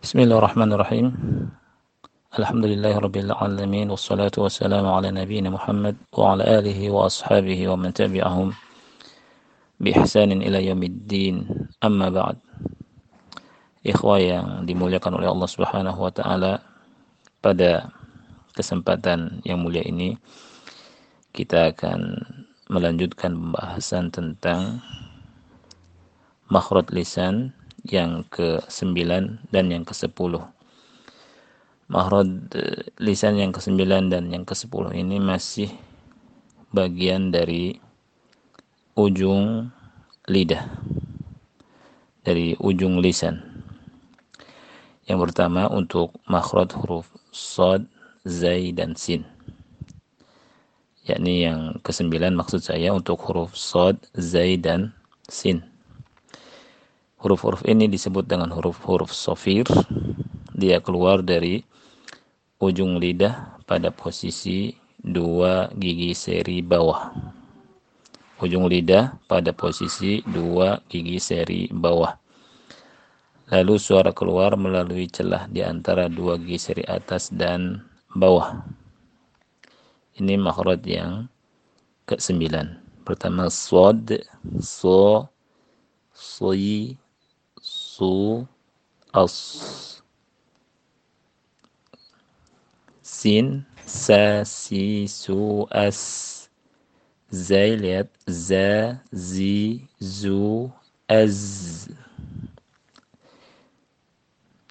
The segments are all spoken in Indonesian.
بسم الله الرحمن الرحيم الحمد لله رب العالمين والصلاة والسلام على نبينا محمد وعلى آله وأصحابه ومن تبعهم بإحسان إلى يوم الدين أما بعد إخوايا dimuliakan oleh Allah الله سبحانه وتعالى pada kesempatan yang mulia ini kita akan melanjutkan pembahasan tentang makhraj lisan yang ke-9 dan yang ke-10. Makhraj eh, lisan yang ke-9 dan yang ke-10 ini masih bagian dari ujung lidah. Dari ujung lisan. Yang pertama untuk makhraj huruf sod, zai dan sin. Yakni yang ke-9 maksud saya untuk huruf sod, zai dan sin. Huruf-huruf ini disebut dengan huruf-huruf sofir. Dia keluar dari ujung lidah pada posisi dua gigi seri bawah. Ujung lidah pada posisi dua gigi seri bawah. Lalu suara keluar melalui celah di antara dua gigi seri atas dan bawah. Ini makhraj yang ke-9. Pertama sod, so, soyi, su as sin sa si su as zai za zi zu az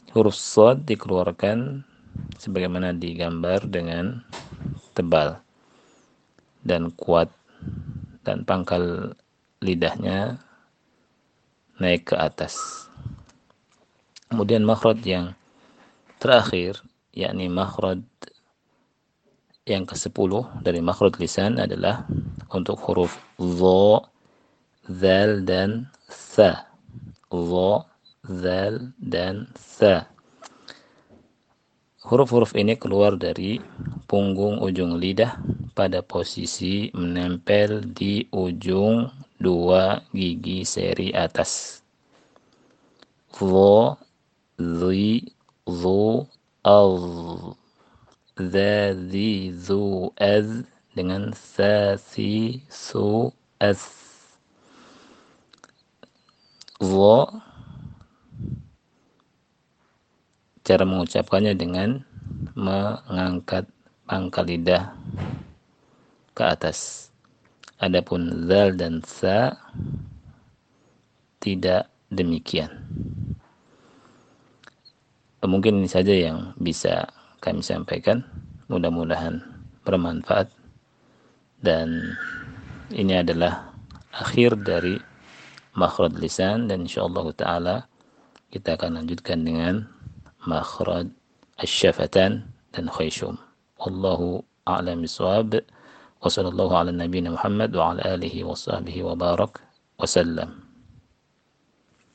huruf sod dikeluarkan sebagaimana digambar dengan tebal dan kuat dan pangkal lidahnya naik ke atas. Kemudian makhraj yang terakhir yakni makhraj yang ke-10 dari makhraj lisan adalah untuk huruf dha, zal dan tha. Dha, zal dan tha. Huruf-huruf ini keluar dari punggung ujung lidah pada posisi menempel di ujung dua gigi seri atas. Dha, ذي ذو أظ ذا ذي ذو أذ dengan si su as Zo cara mengucapkannya dengan mengangkat pangkal lidah ke atas adapun zal dan sa tidak demikian mungkin ini saja yang bisa kami sampaikan. Mudah-mudahan bermanfaat. Dan ini adalah akhir dari makhraj lisan dan insyaallah taala kita akan lanjutkan dengan makhraj asyafatan dan khayshum. Wallahu a'lam bishawab. Wa sallallahu ala nabiyyina Muhammad wa ala alihi wa sahbihi wa barak wa sallam.